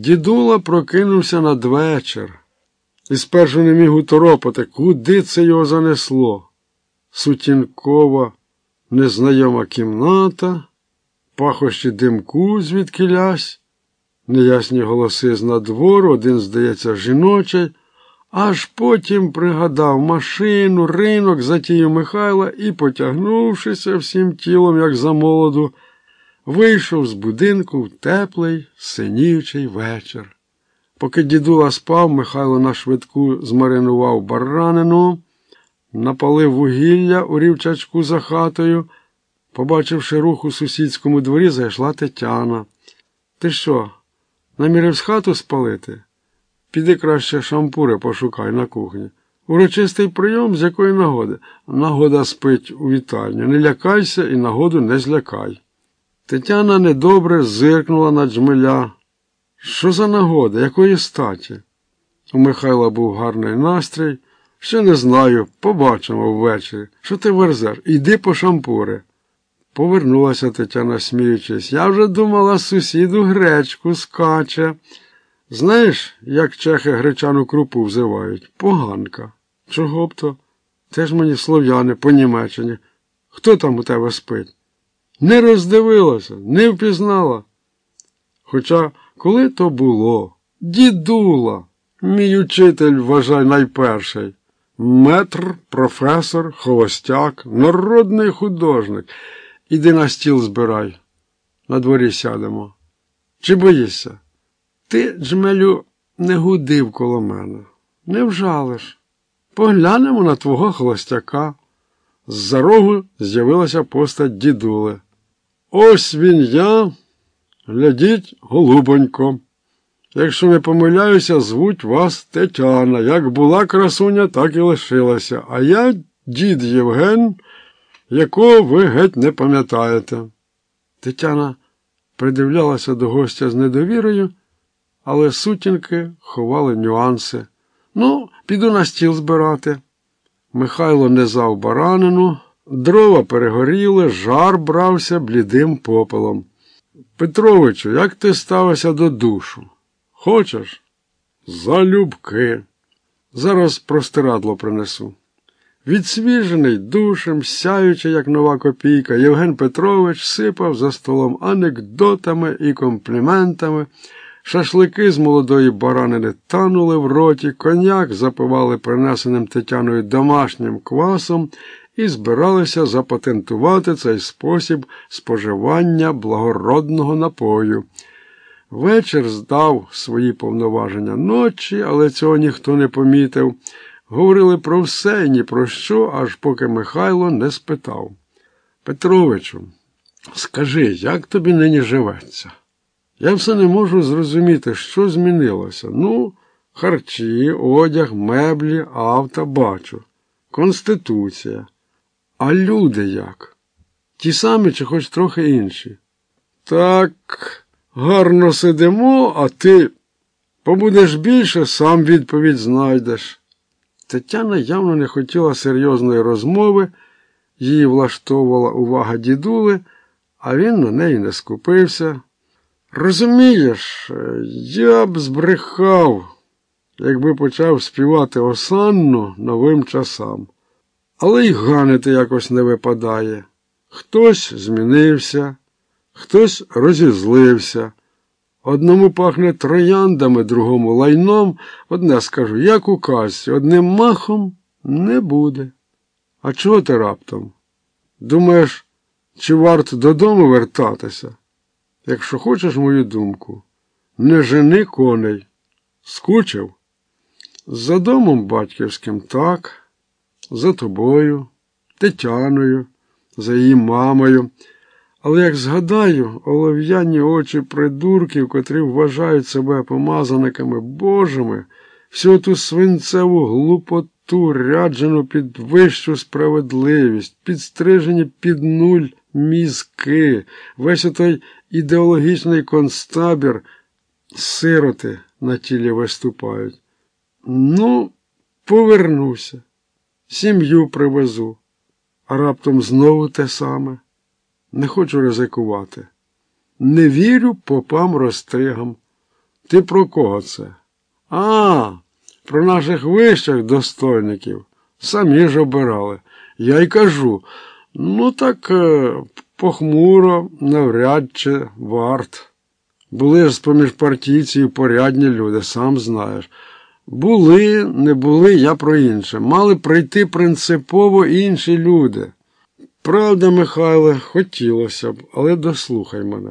Дідула прокинувся надвечір і спершу не міг уторопати, куди це його занесло. Сутінкова, незнайома кімната, пахощі димку звідки лясь, неясні голоси з надвору, один, здається, жіночий, аж потім пригадав машину, ринок, затію Михайла і, потягнувшися всім тілом, як за молоду, вийшов з будинку в теплий, синіючий вечір. Поки дідула спав, Михайло на швидку змаринував баранину, напалив вугілля у рівчачку за хатою. Побачивши рух у сусідському дворі, зайшла Тетяна. Ти що, намірився хату спалити? Піди краще шампури пошукай на кухні. Урочистий прийом з якої нагоди? Нагода спить у вітальню. Не лякайся і нагоду не злякай. Тетяна недобре зиркнула на джмеля. Що за нагода, якої статі? У Михайла був гарний настрій. Ще не знаю, побачимо ввечері. Що ти верзеш? Іди по шампури. Повернулася Тетяна, сміючись. Я вже думала, сусіду гречку скаче. Знаєш, як чехи гречану крупу взивають? Поганка. Чого б то? Це ж мені слов'яни по Німеччині. Хто там у тебе спить? Не роздивилася, не впізнала. Хоча коли то було? Дідула, мій учитель, вважай, найперший. Метр, професор, холостяк, народний художник. Іди на стіл збирай. На дворі сядемо. Чи боїшся? Ти, Джмелю, не гудив коло мене. Не вжалиш. Поглянемо на твого холостяка. З-за рогу з'явилася постать дідули. Ось він я. Глядіть, голубонько. Якщо не помиляюся, звуть вас Тетяна. Як була красуня, так і лишилася. А я дід Євген, якого ви геть не пам'ятаєте. Тетяна придивлялася до гостя з недовірою, але сутінки ховали нюанси. Ну, піду на стіл збирати. Михайло не зав баранину, дрова перегоріли, жар брався блідим попелом. Петровичу, як ти ставишся до душу? Хочеш? Залюбки. Зараз простирадло принесу. Відсвіжений душем, сяючи, як нова копійка, Євген Петрович сипав за столом анекдотами і компліментами. Шашлики з молодої баранини танули в роті, коняк запивали принесеним Тетяною домашнім квасом і збиралися запатентувати цей спосіб споживання благородного напою. Вечір здав свої повноваження ночі, але цього ніхто не помітив. Говорили про все і ні про що, аж поки Михайло не спитав. Петровичу, скажи, як тобі нині живеться? Я все не можу зрозуміти, що змінилося. Ну, харчі, одяг, меблі, авто бачу. Конституція. А люди як? Ті самі чи хоч трохи інші? Так, гарно сидимо, а ти побудеш більше, сам відповідь знайдеш. Тетяна явно не хотіла серйозної розмови, її влаштовувала увага дідули, а він на неї не скупився. Розумієш, я б збрехав, якби почав співати осанну новим часам. Але й ганити якось не випадає. Хтось змінився, хтось розізлився. Одному пахне трояндами, другому лайном, одне скажу, як у казці, одним махом не буде. А чого ти раптом? Думаєш, чи варто додому вертатися? Якщо хочеш мою думку, не жени коней. Скучив? За домом батьківським так, за тобою, Тетяною, за її мамою. Але як згадаю, олов'яні очі придурків, котрі вважають себе помазаниками Божими, всю ту свинцеву глупоту, ряджену під вищу справедливість, підстрижені під нуль мізки, весь отой ідеологічний концтабір, сироти на тілі виступають. Ну, повернуся, сім'ю привезу, а раптом знову те саме. Не хочу ризикувати. Не вірю попам розстригам. Ти про кого це? А, про наших вищих достойників. Самі ж обирали. Я й кажу, ну так е, похмуро, навряд чи варт. Були ж з-поміж партійців порядні люди, сам знаєш. Були, не були, я про інше. Мали прийти принципово інші люди. Правда, Михайле, хотілося б, але дослухай мене.